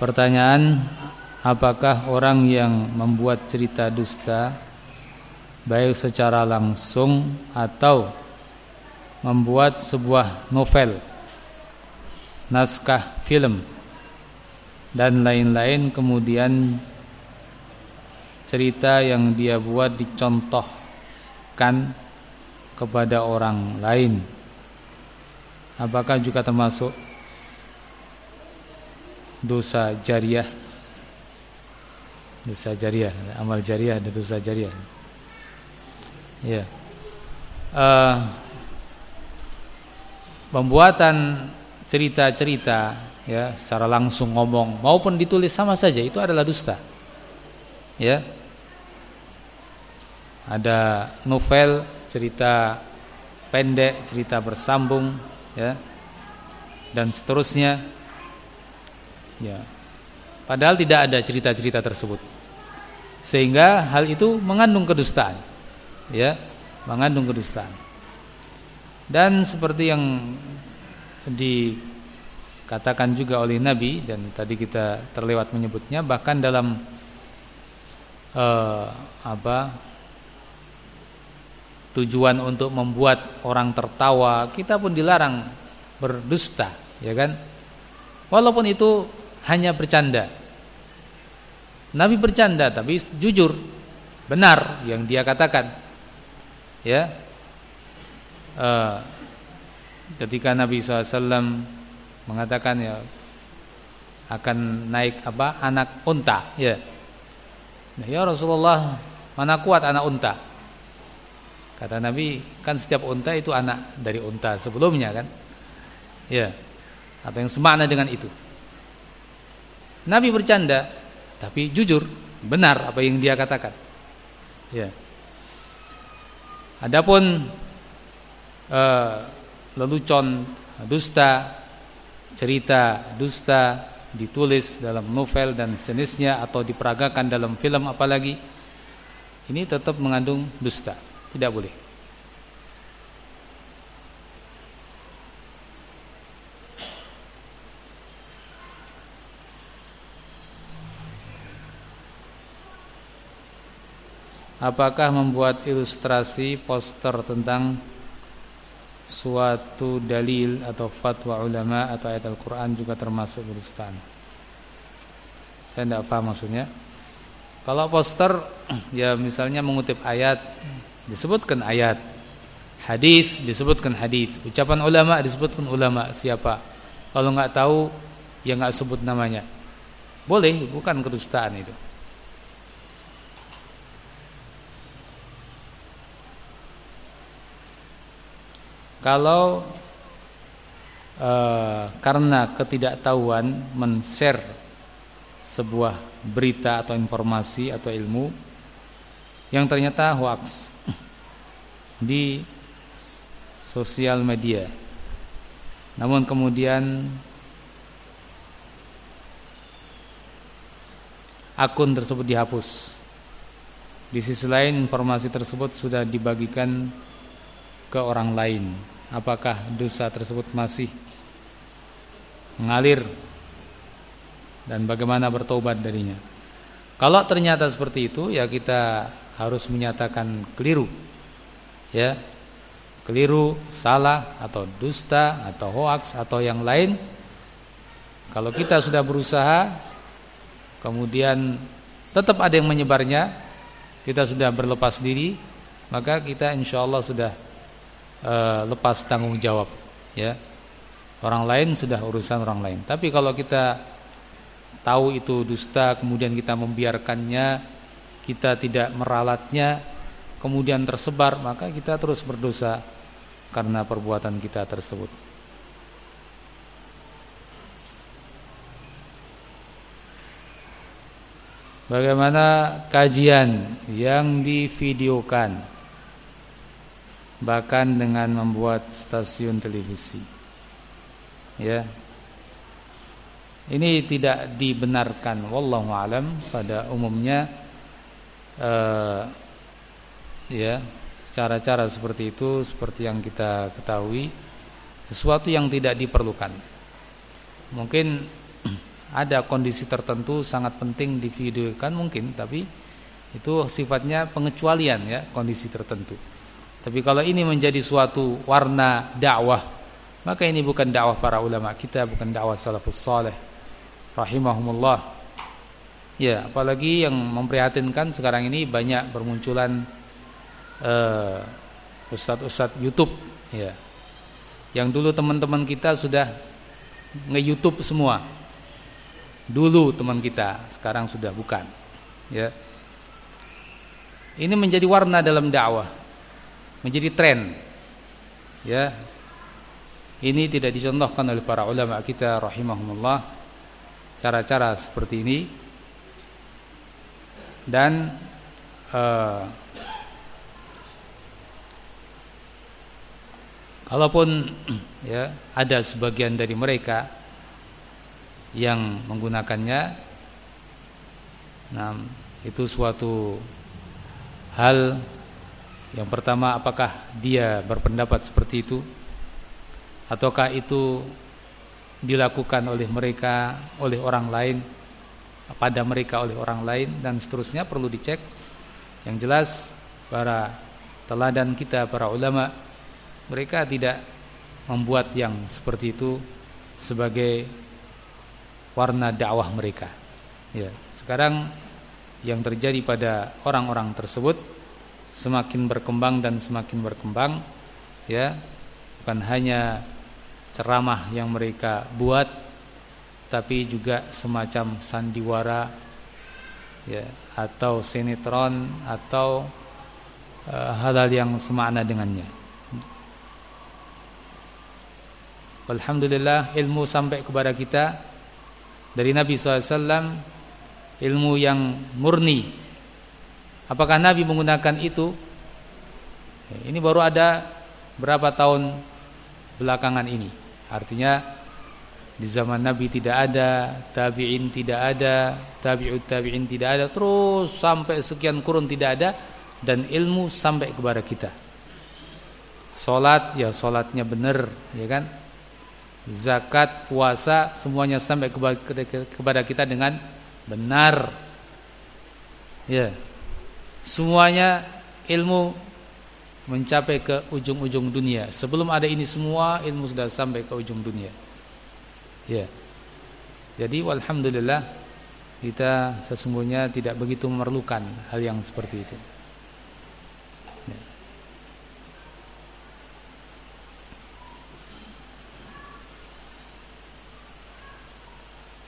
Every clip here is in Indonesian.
Pertanyaan, apakah orang yang membuat cerita dusta baik secara langsung atau membuat sebuah novel, naskah film dan lain-lain kemudian cerita yang dia buat dicontohkan kepada orang lain? Apakah juga termasuk dosa jariah. Dosa jariah amal jariah dan dosa jariah. Ya. Uh, pembuatan cerita-cerita ya secara langsung ngomong maupun ditulis sama saja itu adalah dusta. Ya. Ada novel cerita pendek cerita bersambung ya dan seterusnya ya. Padahal tidak ada cerita-cerita tersebut. Sehingga hal itu mengandung kedustaan. Ya mengandung kedustaan. Dan seperti yang dikatakan juga oleh Nabi dan tadi kita terlewat menyebutnya bahkan dalam uh, apa tujuan untuk membuat orang tertawa kita pun dilarang berdusta ya kan? Walaupun itu hanya bercanda. Nabi bercanda tapi jujur benar yang dia katakan. Ya. Uh, ketika Nabi SAW mengatakan ya akan naik apa anak unta ya. Nah, ya Rasulullah mana kuat anak unta? Kata Nabi kan setiap unta itu anak dari unta sebelumnya kan? Ya. Atau yang semakna dengan itu Nabi bercanda tapi jujur benar apa yang dia katakan. Ya. Adapun uh, lelucon dusta, cerita dusta ditulis dalam novel dan sejenisnya atau diperagakan dalam film apalagi ini tetap mengandung dusta, tidak boleh. Apakah membuat ilustrasi poster tentang suatu dalil atau fatwa ulama atau ayat Al-Quran juga termasuk berustan? Saya tidak paham maksudnya. Kalau poster ya misalnya mengutip ayat disebutkan ayat, hadis disebutkan hadis, ucapan ulama disebutkan ulama siapa. Kalau nggak tahu ya nggak sebut namanya. Boleh, bukan kedustaan itu. Kalau uh, karena ketidaktahuan men-share sebuah berita atau informasi atau ilmu yang ternyata hoax di sosial media. Namun kemudian akun tersebut dihapus. Di sisi lain informasi tersebut sudah dibagikan ke orang lain apakah dosa tersebut masih mengalir? Dan bagaimana bertobat darinya? Kalau ternyata seperti itu ya kita harus menyatakan keliru. Ya keliru salah atau dusta atau hoax atau yang lain. Kalau kita sudah berusaha kemudian tetap ada yang menyebarnya kita sudah berlepas diri maka kita insya Allah sudah uh, lepas tanggung jawab ya. Orang lain sudah urusan orang lain. Tapi kalau kita tahu itu dusta kemudian kita membiarkannya kita tidak meralatnya kemudian tersebar maka kita terus berdosa karena perbuatan kita tersebut. Bagaimana kajian yang divideokan bahkan dengan membuat stasiun televisi. Ya. Ini tidak dibenarkan wallahu alam pada umumnya uh, ya, cara-cara seperti itu seperti yang kita ketahui sesuatu yang tidak diperlukan. Mungkin ada kondisi tertentu sangat penting divideokan mungkin tapi itu sifatnya pengecualian ya kondisi tertentu. Tapi kalau ini menjadi suatu warna dakwah, maka ini bukan dakwah para ulama kita, bukan dakwah salafus saleh rahimahumullah. Ya, apalagi yang memprihatinkan sekarang ini banyak bermunculan uh, ustadz-ustadz YouTube ya. Yang dulu teman-teman kita sudah nge-YouTube semua. Dulu teman kita, sekarang sudah bukan. Ya. Ini menjadi warna dalam dakwah. Menjadi tren. Ya. Ini tidak dicontohkan oleh para ulama kita rahimahumullah cara-cara seperti ini. Dan uh, kalaupun ya ada sebagian dari mereka yang menggunakannya nah itu suatu hal yang pertama apakah dia berpendapat seperti itu? Ataukah itu dilakukan oleh mereka oleh orang lain pada mereka oleh orang lain dan seterusnya perlu dicek. Yang jelas para teladan kita para ulama mereka tidak membuat yang seperti itu sebagai warna dakwah mereka. Ya sekarang yang terjadi pada orang-orang tersebut semakin berkembang dan semakin berkembang ya bukan hanya ceramah yang mereka buat tapi juga semacam sandiwara ya atau sinetron atau uh, hal-hal yang semakna dengannya. Alhamdulillah ilmu sampai kepada kita dari Nabi SAW ilmu yang murni. Apakah Nabi menggunakan itu? Ini baru ada berapa tahun belakangan ini. Artinya di zaman Nabi tidak ada, tabi'in tidak ada, tabi'ut tabi'in tidak ada, terus sampai sekian kurun tidak ada dan ilmu sampai kepada kita. Salat ya salatnya benar, ya kan? Zakat, puasa semuanya sampai kepada kita dengan benar ya semuanya ilmu mencapai ke ujung-ujung dunia. Sebelum ada ini semua ilmu sudah sampai ke ujung dunia. Ya. Jadi walhamdulillah kita sesungguhnya tidak begitu memerlukan hal yang seperti itu.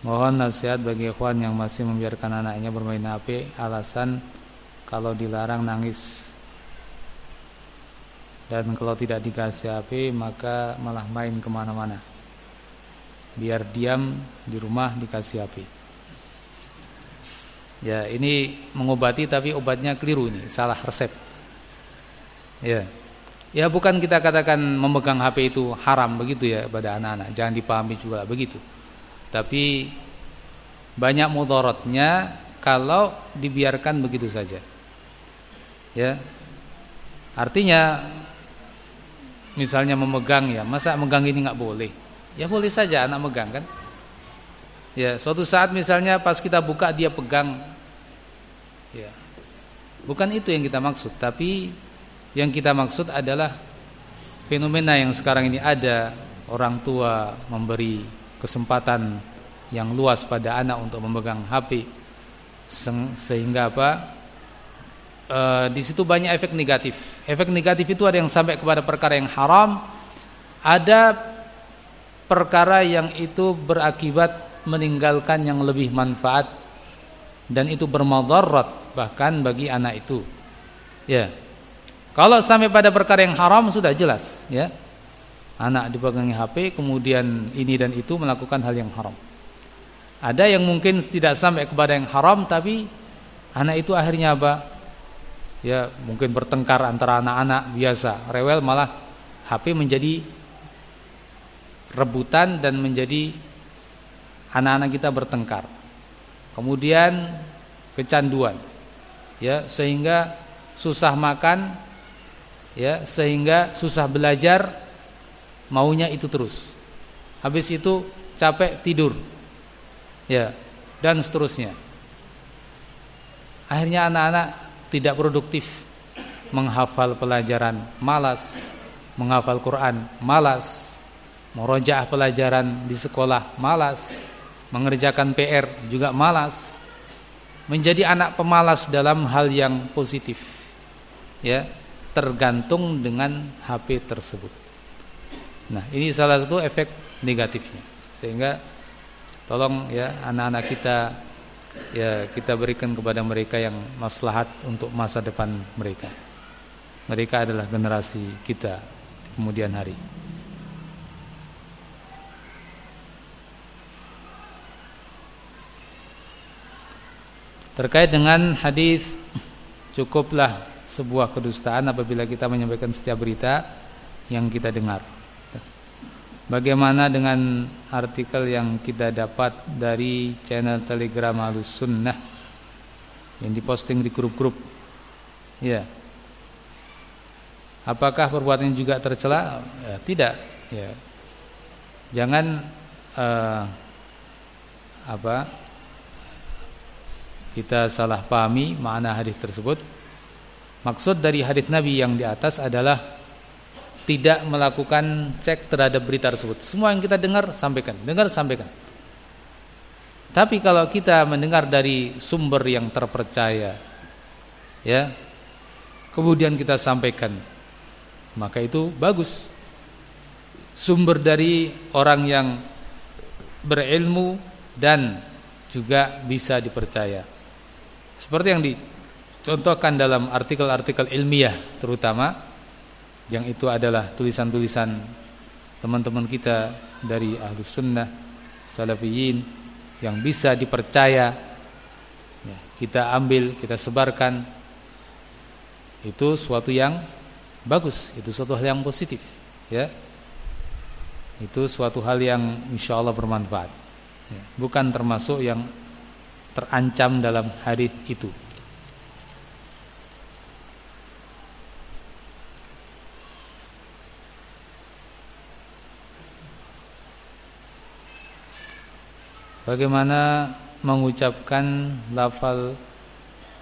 Mohon nasihat bagi ikhwan yang masih membiarkan anaknya bermain HP Alasan kalau dilarang nangis. Dan kalau tidak dikasih HP maka malah main ke mana-mana. Biar diam di rumah dikasih HP Ya ini mengobati tapi obatnya keliru ini Salah resep. Ya. Ya bukan kita katakan memegang HP itu haram begitu ya pada anak-anak. Jangan dipahami juga begitu. Tapi banyak mudaratnya kalau dibiarkan begitu saja. Ya. Artinya misalnya memegang ya, masa megang ini nggak boleh? Ya boleh saja anak megang kan. Ya, suatu saat misalnya pas kita buka dia pegang ya. Bukan itu yang kita maksud, tapi yang kita maksud adalah fenomena yang sekarang ini ada orang tua memberi kesempatan yang luas pada anak untuk memegang HP sehingga apa e, di situ banyak efek negatif. Efek negatif itu ada yang sampai kepada perkara yang haram. Ada perkara yang itu berakibat meninggalkan yang lebih manfaat dan itu bermadarat bahkan bagi anak itu. Ya. Kalau sampai pada perkara yang haram sudah jelas ya. Anak dipegangi HP kemudian ini dan itu melakukan hal yang haram. Ada yang mungkin tidak sampai kepada yang haram tapi anak itu akhirnya apa? Ya, mungkin bertengkar antara anak-anak biasa, rewel malah HP menjadi rebutan dan menjadi anak-anak kita bertengkar. Kemudian kecanduan. Ya, sehingga susah makan ya, sehingga susah belajar maunya itu terus. Habis itu capek tidur. ya dan seterusnya. Akhirnya anak-anak tidak produktif menghafal pelajaran, malas menghafal Quran, malas merojaah pelajaran di sekolah, malas mengerjakan PR juga malas. Menjadi anak pemalas dalam hal yang positif. Ya, tergantung dengan HP tersebut. Nah, ini salah satu efek negatifnya. Sehingga Tolong ya anak-anak kita ya kita berikan kepada mereka yang maslahat untuk masa depan mereka. Mereka adalah generasi kita kemudian hari. Terkait dengan hadis cukuplah sebuah kedustaan apabila kita menyampaikan setiap berita yang kita dengar. Bagaimana dengan artikel yang kita dapat dari channel Telegram Alus Sunnah yang diposting di grup-grup? Ya. Apakah perbuatan juga tercela? Ya, tidak. Ya. Jangan uh, apa? Kita salah pahami makna hadis tersebut. Maksud dari hadis Nabi yang di atas adalah tidak melakukan cek terhadap berita tersebut. Semua yang kita dengar sampaikan, dengar sampaikan. Tapi kalau kita mendengar dari sumber yang terpercaya, ya, kemudian kita sampaikan, maka itu bagus. Sumber dari orang yang berilmu dan juga bisa dipercaya. Seperti yang dicontohkan dalam artikel-artikel ilmiah terutama yang itu adalah tulisan-tulisan teman-teman kita dari ahlu sunnah salafiyin yang bisa dipercaya. Ya, kita ambil kita sebarkan. Itu suatu yang bagus itu suatu hal yang positif ya. Itu suatu hal yang insya Allah bermanfaat. Ya, bukan termasuk yang terancam dalam hadis itu Bagaimana mengucapkan lafal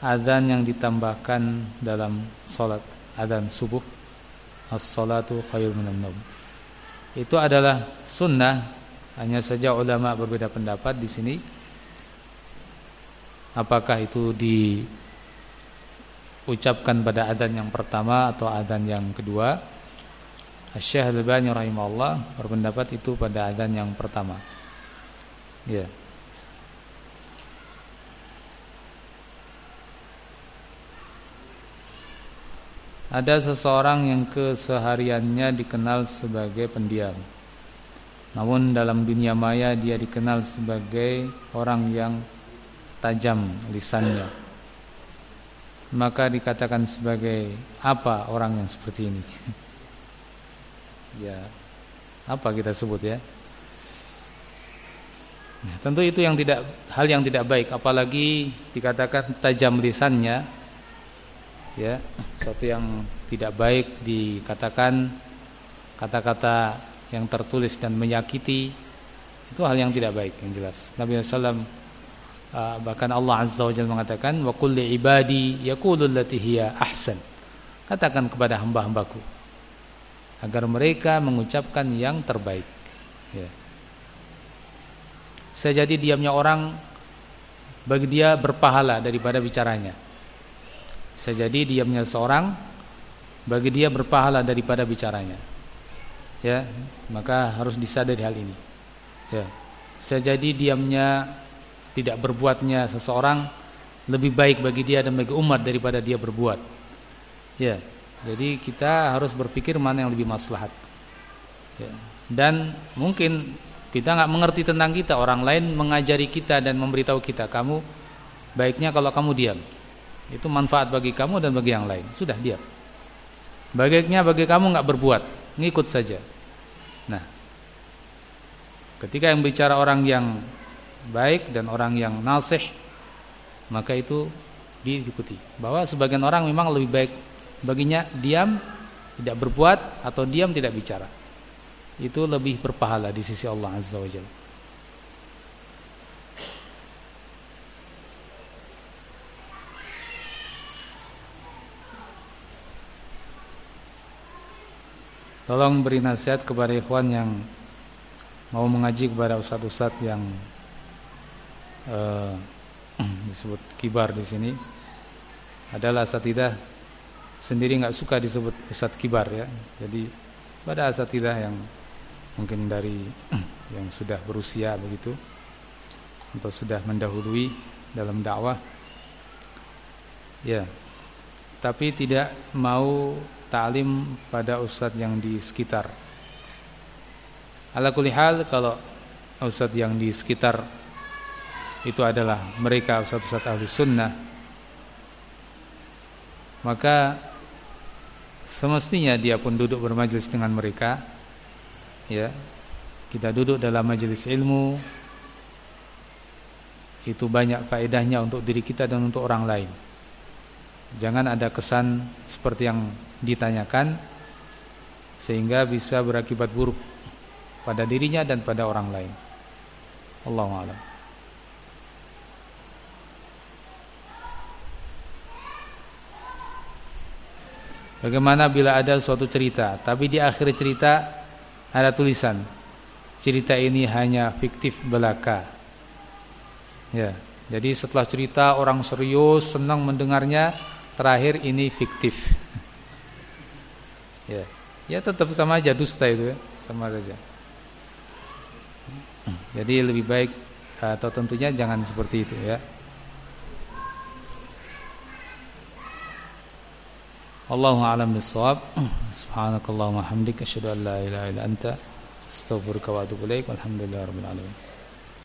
adzan yang ditambahkan dalam salat adzan subuh as-salatu khairun minan naum. Itu adalah sunnah, hanya saja ulama berbeda pendapat di sini. Apakah itu diucapkan pada adzan yang pertama atau adzan yang kedua? Syekh Al-Albani rahimahullah berpendapat itu pada adzan yang pertama. Ya. Ada seseorang yang kesehariannya dikenal sebagai pendiam. Namun dalam dunia maya dia dikenal sebagai orang yang tajam lisannya. Maka dikatakan sebagai apa orang yang seperti ini? ya, apa kita sebut ya? Ya, tentu itu yang tidak hal yang tidak baik. Apalagi dikatakan tajam lisannya ya sesuatu yang tidak baik dikatakan kata-kata yang tertulis dan menyakiti itu hal yang tidak baik yang jelas. Nabi SAW uh, bahkan Allah Azza wa Jalla mengatakan wa kulli ibadi yaqulu allati hiya ahsan. Katakan kepada hamba-hambaku agar mereka mengucapkan yang terbaik ya saya jadi diamnya orang bagi dia berpahala daripada bicaranya. Saya jadi diamnya seorang bagi dia berpahala daripada bicaranya. Ya, maka harus disadari hal ini. Ya. Saya jadi diamnya tidak berbuatnya seseorang lebih baik bagi dia dan bagi umat daripada dia berbuat. Ya. Jadi kita harus berpikir mana yang lebih maslahat. Ya. Dan mungkin kita nggak mengerti tentang kita, orang lain mengajari kita dan memberitahu kita, kamu baiknya kalau kamu diam. Itu manfaat bagi kamu dan bagi yang lain. Sudah diam. Baiknya bagi kamu nggak berbuat, ngikut saja. Nah, ketika yang bicara orang yang baik dan orang yang nasih, maka itu diikuti. Bahwa sebagian orang memang lebih baik baginya diam, tidak berbuat atau diam tidak bicara itu lebih berpahala di sisi Allah Azza wa Jalla. Tolong beri nasihat kepada ikhwan yang mau mengaji kepada ustadz-ustadz yang uh, disebut kibar di sini adalah asatidah sendiri nggak suka disebut ustadz kibar ya. Jadi pada asatidah yang mungkin dari yang sudah berusia begitu atau sudah mendahului dalam dakwah. Ya tapi tidak mau ta'lim pada ustadz yang di sekitar. Ala hal kalau ustadz yang di sekitar itu adalah mereka ustadz-ustadz ahli sunnah maka semestinya dia pun duduk bermajelis dengan mereka ya kita duduk dalam majelis ilmu itu banyak faedahnya untuk diri kita dan untuk orang lain. Jangan ada kesan seperti yang ditanyakan sehingga bisa berakibat buruk pada dirinya dan pada orang lain. Allahu a'lam. Bagaimana bila ada suatu cerita, tapi di akhir cerita ada tulisan, cerita ini hanya fiktif belaka Ya, jadi setelah cerita orang serius senang mendengarnya, terakhir ini fiktif. ya, ya tetap sama aja dusta itu ya, sama saja. Jadi lebih baik atau tentunya jangan seperti itu ya. والله أعلم بالصواب. سبحانك اللهم وبحمدك أشهد أن لا إله إلا أنت أستغفرك وأتوب إليك والحمد لله رب العالمين.